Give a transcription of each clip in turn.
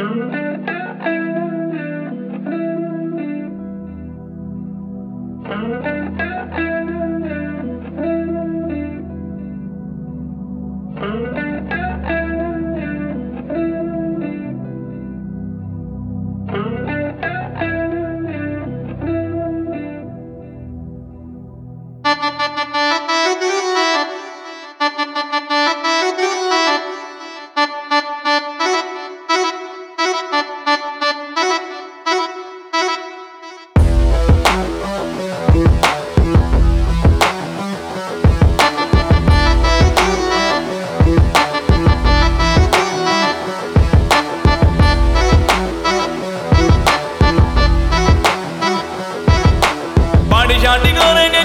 Thank you. शादी करेंगे।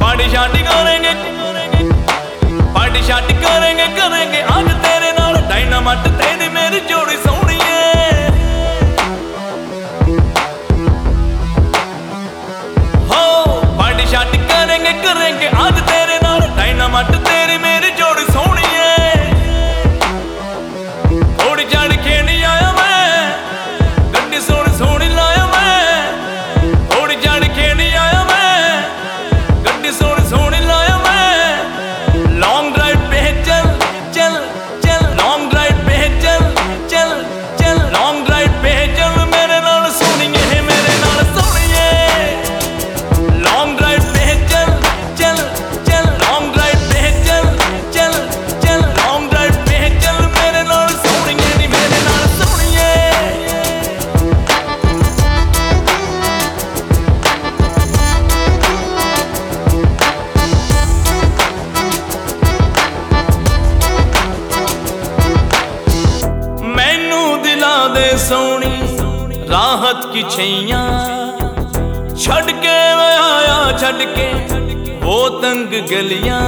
Party शांति करेंगे। पार्टी शांति करेंगे करेंगे। आज तेरे नाल डायनामाइट तेरी मेरी जोड़ी सोहनी है। हो, पार्टी शांति करेंगे करेंगे। आज सोनी राहत की छैया छड़के आया छड़के वो तंग गलियाँ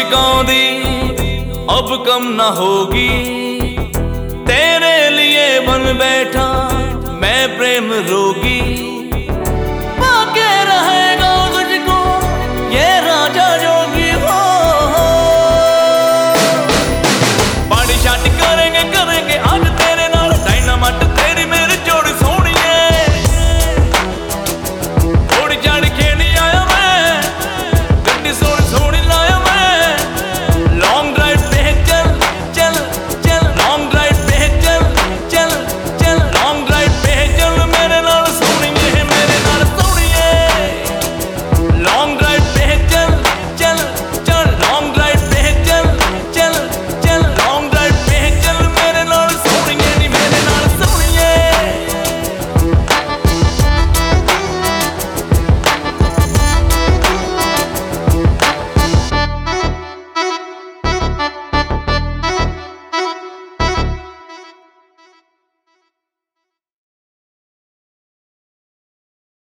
शिकौंदी अब कम ना होगी। तेरे लिए बन बैठा मैं प्रेम रोगी।